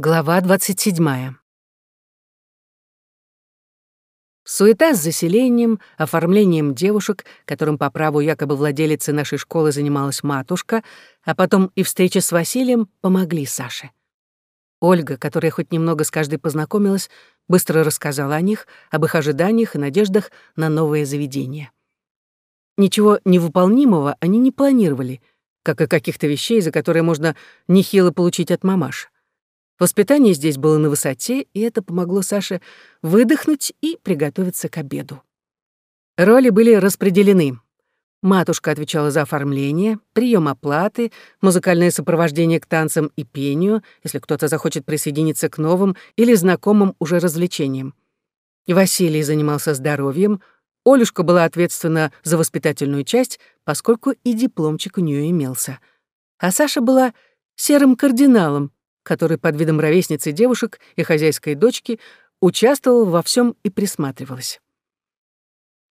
Глава 27. Суета с заселением, оформлением девушек, которым по праву якобы владелицы нашей школы занималась матушка, а потом и встреча с Василием помогли Саше. Ольга, которая хоть немного с каждой познакомилась, быстро рассказала о них, об их ожиданиях и надеждах на новое заведение. Ничего невыполнимого они не планировали, как и каких-то вещей, за которые можно нехило получить от мамаш. Воспитание здесь было на высоте, и это помогло Саше выдохнуть и приготовиться к обеду. Роли были распределены. Матушка отвечала за оформление, прием оплаты, музыкальное сопровождение к танцам и пению, если кто-то захочет присоединиться к новым или знакомым уже развлечениям. Василий занимался здоровьем, Олюшка была ответственна за воспитательную часть, поскольку и дипломчик у нее имелся. А Саша была серым кардиналом, который под видом ровесницы девушек и хозяйской дочки участвовал во всем и присматривалась.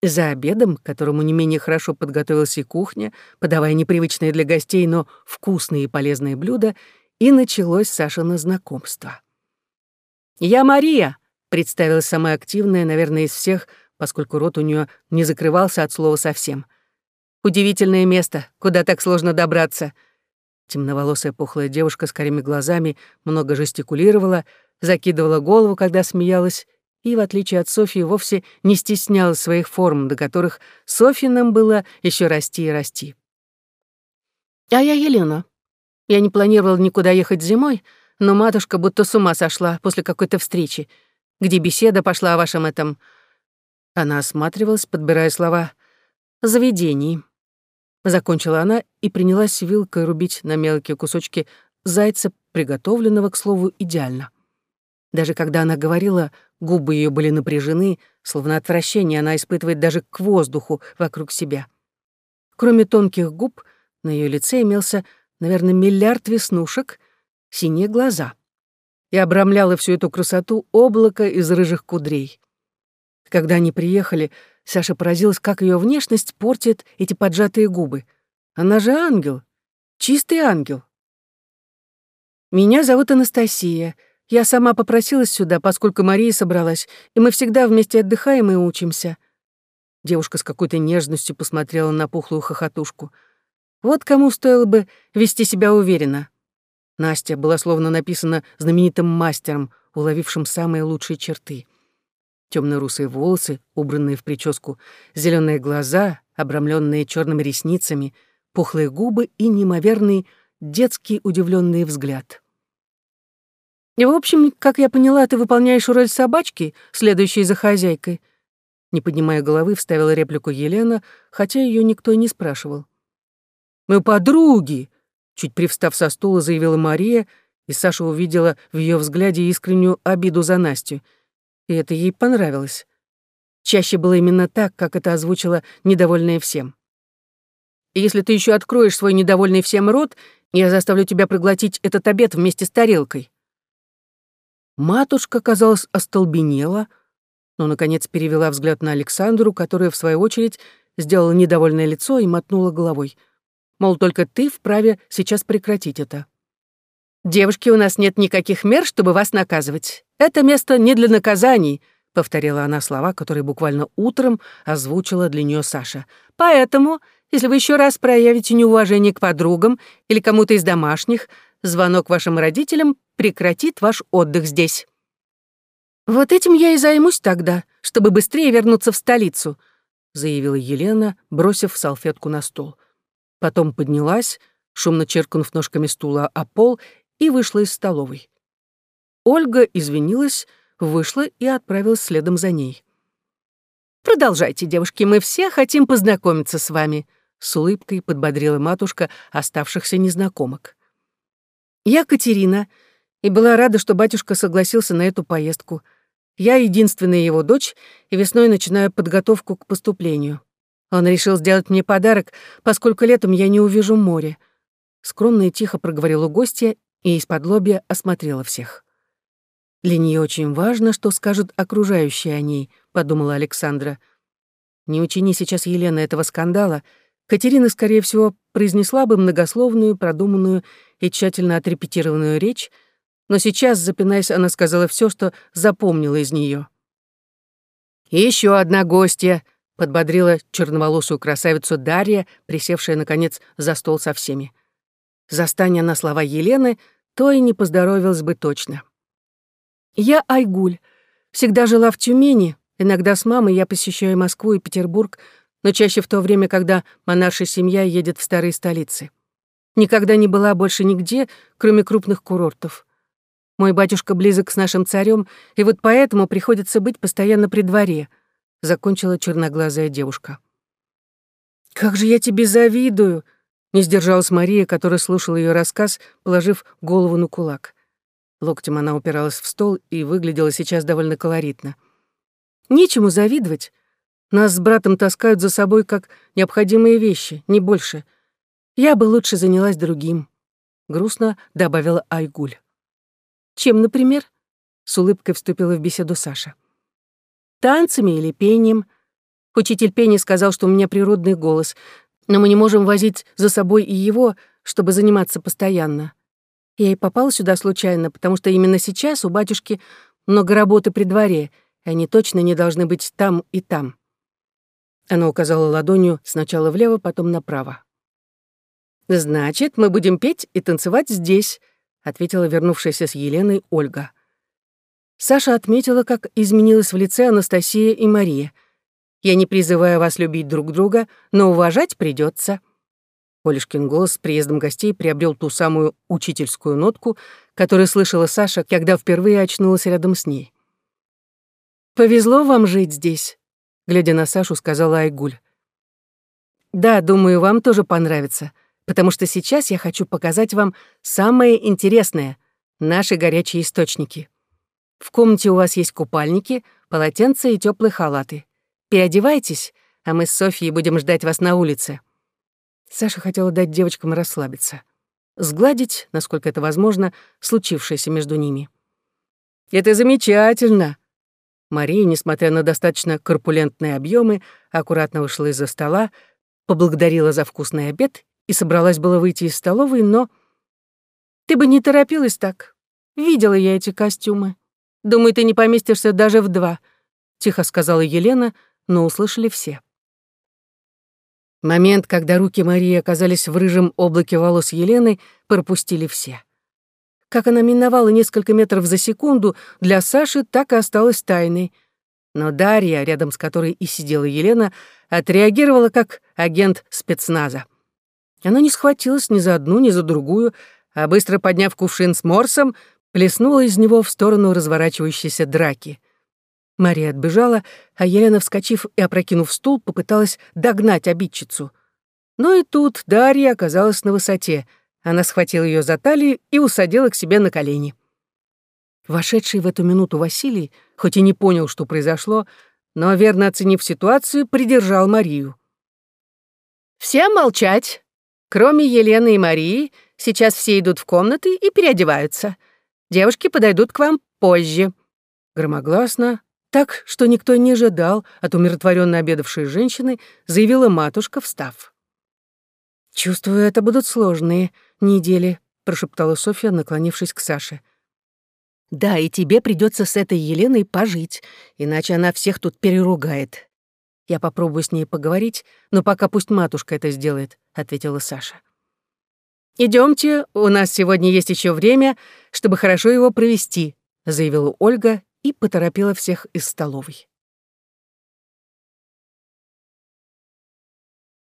За обедом, которому не менее хорошо подготовилась и кухня, подавая непривычные для гостей, но вкусные и полезные блюда, и началось Сашино знакомство. «Я Мария», — представилась самая активная, наверное, из всех, поскольку рот у нее не закрывался от слова совсем. «Удивительное место, куда так сложно добраться. Темноволосая пухлая девушка с карими глазами много жестикулировала, закидывала голову, когда смеялась, и, в отличие от Софьи, вовсе не стеснялась своих форм, до которых Софьиным было еще расти и расти. «А я Елена. Я не планировала никуда ехать зимой, но матушка будто с ума сошла после какой-то встречи, где беседа пошла о вашем этом...» Она осматривалась, подбирая слова «заведении». Закончила она и принялась вилкой рубить на мелкие кусочки зайца, приготовленного, к слову, идеально. Даже когда она говорила, губы ее были напряжены, словно отвращение она испытывает даже к воздуху вокруг себя. Кроме тонких губ, на ее лице имелся, наверное, миллиард веснушек, синие глаза. И обрамляло всю эту красоту облако из рыжих кудрей. Когда они приехали, Саша поразилась, как ее внешность портит эти поджатые губы. Она же ангел, чистый ангел. «Меня зовут Анастасия. Я сама попросилась сюда, поскольку Мария собралась, и мы всегда вместе отдыхаем и учимся». Девушка с какой-то нежностью посмотрела на пухлую хохотушку. Вот кому стоило бы вести себя уверенно. Настя была словно написана знаменитым мастером, уловившим самые лучшие черты — темно-русые волосы, убранные в прическу, зеленые глаза, обрамленные черными ресницами, пухлые губы и неимоверный детский удивленный взгляд. И, в общем, как я поняла, ты выполняешь роль собачки, следующей за хозяйкой. Не поднимая головы, вставила реплику Елена, хотя ее никто и не спрашивал. «Мы подруги!» Чуть привстав со стула, заявила Мария, и Саша увидела в ее взгляде искреннюю обиду за Настю — и это ей понравилось. Чаще было именно так, как это озвучила недовольная всем. Если ты еще откроешь свой недовольный всем рот, я заставлю тебя проглотить этот обед вместе с тарелкой. Матушка, казалось, остолбенела, но, наконец, перевела взгляд на Александру, которая, в свою очередь, сделала недовольное лицо и мотнула головой. Мол, только ты вправе сейчас прекратить это. «Девушки, у нас нет никаких мер, чтобы вас наказывать. Это место не для наказаний», — повторила она слова, которые буквально утром озвучила для нее Саша. «Поэтому, если вы еще раз проявите неуважение к подругам или кому-то из домашних, звонок вашим родителям прекратит ваш отдых здесь». «Вот этим я и займусь тогда, чтобы быстрее вернуться в столицу», заявила Елена, бросив салфетку на стол. Потом поднялась, шумно черкнув ножками стула о пол, и вышла из столовой. Ольга извинилась, вышла и отправилась следом за ней. «Продолжайте, девушки, мы все хотим познакомиться с вами», с улыбкой подбодрила матушка оставшихся незнакомок. «Я Катерина, и была рада, что батюшка согласился на эту поездку. Я единственная его дочь, и весной начинаю подготовку к поступлению. Он решил сделать мне подарок, поскольку летом я не увижу море. Скромно и тихо проговорила гостья и из-под лобья осмотрела всех. «Для нее очень важно, что скажут окружающие о ней», — подумала Александра. «Не учини сейчас Елена этого скандала, Катерина, скорее всего, произнесла бы многословную, продуманную и тщательно отрепетированную речь, но сейчас, запинаясь, она сказала все, что запомнила из нее. еще одна гостья», — подбодрила черноволосую красавицу Дарья, присевшая, наконец, за стол со всеми. Застань на слова Елены, то и не поздоровилась бы точно. «Я Айгуль. Всегда жила в Тюмени. Иногда с мамой я посещаю Москву и Петербург, но чаще в то время, когда монаршая семья едет в старые столицы. Никогда не была больше нигде, кроме крупных курортов. Мой батюшка близок с нашим царем, и вот поэтому приходится быть постоянно при дворе», — закончила черноглазая девушка. «Как же я тебе завидую!» Не сдержалась Мария, которая слушала ее рассказ, положив голову на кулак. Локтем она упиралась в стол и выглядела сейчас довольно колоритно. «Нечему завидовать. Нас с братом таскают за собой как необходимые вещи, не больше. Я бы лучше занялась другим», — грустно добавила Айгуль. «Чем, например?» — с улыбкой вступила в беседу Саша. «Танцами или пением?» Учитель пения сказал, что у меня природный голос, но мы не можем возить за собой и его, чтобы заниматься постоянно. Я и попала сюда случайно, потому что именно сейчас у батюшки много работы при дворе, и они точно не должны быть там и там. Она указала ладонью сначала влево, потом направо. «Значит, мы будем петь и танцевать здесь», — ответила вернувшаяся с Еленой Ольга. Саша отметила, как изменилась в лице Анастасия и Мария — я не призываю вас любить друг друга, но уважать придется. Олешкин голос с приездом гостей приобрел ту самую учительскую нотку, которую слышала Саша, когда впервые очнулась рядом с ней. «Повезло вам жить здесь», — глядя на Сашу, сказала Айгуль. «Да, думаю, вам тоже понравится, потому что сейчас я хочу показать вам самое интересное — наши горячие источники. В комнате у вас есть купальники, полотенца и теплые халаты. Переодевайтесь, а мы с Софьей будем ждать вас на улице». Саша хотела дать девочкам расслабиться, сгладить, насколько это возможно, случившееся между ними. «Это замечательно!» Мария, несмотря на достаточно корпулентные объемы, аккуратно вышла из-за стола, поблагодарила за вкусный обед и собралась было выйти из столовой, но... «Ты бы не торопилась так. Видела я эти костюмы. Думаю, ты не поместишься даже в два», — тихо сказала Елена, — но услышали все. Момент, когда руки Марии оказались в рыжем облаке волос Елены, пропустили все. Как она миновала несколько метров за секунду, для Саши так и осталась тайной. Но Дарья, рядом с которой и сидела Елена, отреагировала как агент спецназа. Она не схватилась ни за одну, ни за другую, а быстро подняв кувшин с морсом, плеснула из него в сторону разворачивающейся драки. Мария отбежала, а Елена, вскочив и опрокинув стул, попыталась догнать обидчицу. Но и тут Дарья оказалась на высоте. Она схватила ее за талию и усадила к себе на колени. Вошедший в эту минуту Василий, хоть и не понял, что произошло, но, верно оценив ситуацию, придержал Марию. «Всем молчать! Кроме Елены и Марии, сейчас все идут в комнаты и переодеваются. Девушки подойдут к вам позже». Громогласно, так, что никто не ожидал от умиротворенно обедавшей женщины, заявила матушка, встав. «Чувствую, это будут сложные недели», — прошептала Софья, наклонившись к Саше. «Да, и тебе придется с этой Еленой пожить, иначе она всех тут переругает. Я попробую с ней поговорить, но пока пусть матушка это сделает», — ответила Саша. Идемте, у нас сегодня есть еще время, чтобы хорошо его провести», — заявила Ольга и поторопила всех из столовой.